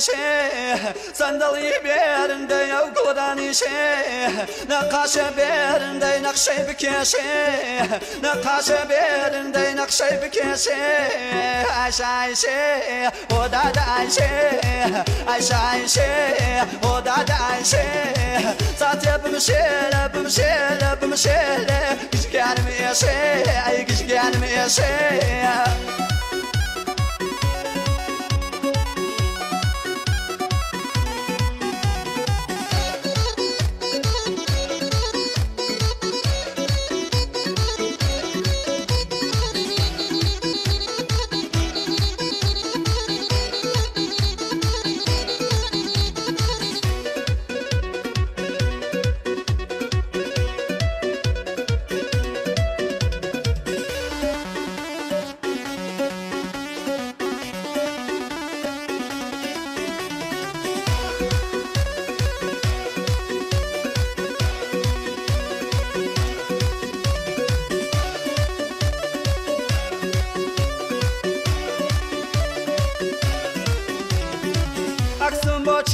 işe Sandalye berinde yavguladan işe Nakaşe berinde nakşe bikeşe Nakaşe berinde nakşe bikeşe Ayşe Ayşe o da da Ayşe Ayşe Ayşe o da da Ayşe Zaten bimşele bimşele bimşele Gıcık yanım yaşe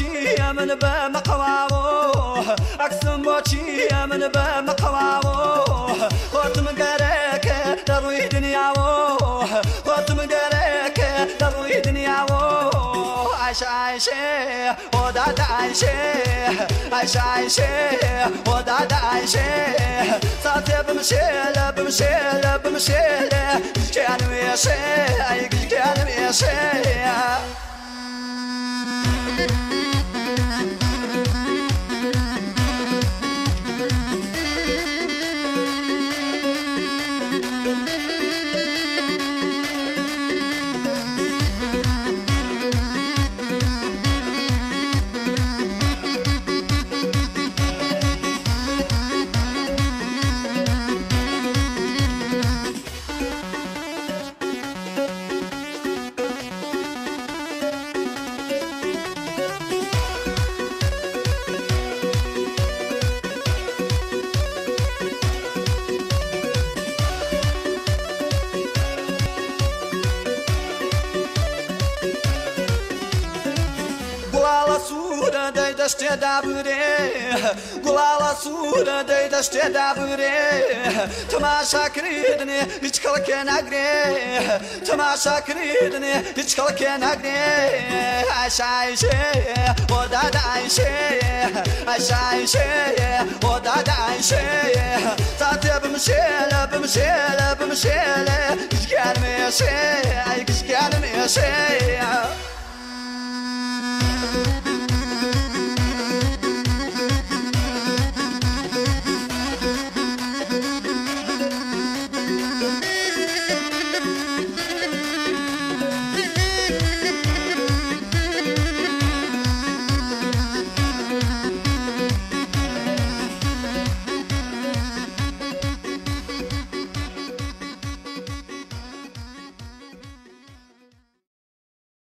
Ay gıcık yanım yaşe أقسم بوشي من أقسم بوشي من بمقواو وطم قريك تروي دنياو وطم قريك تروي دنياو عايشة عايشة وداد عايشة عايشة عايشة وداد عايشة صارت بمشيلة بمشيلة بمشيلة كان ويشي كان ويشي sura dei da ste da bure Gulala sura dei da ste da bure Tamasha kridne hiç kalken agre Tamasha kridne hiç kalken agre Ayşe Ayşe o da da Ayşe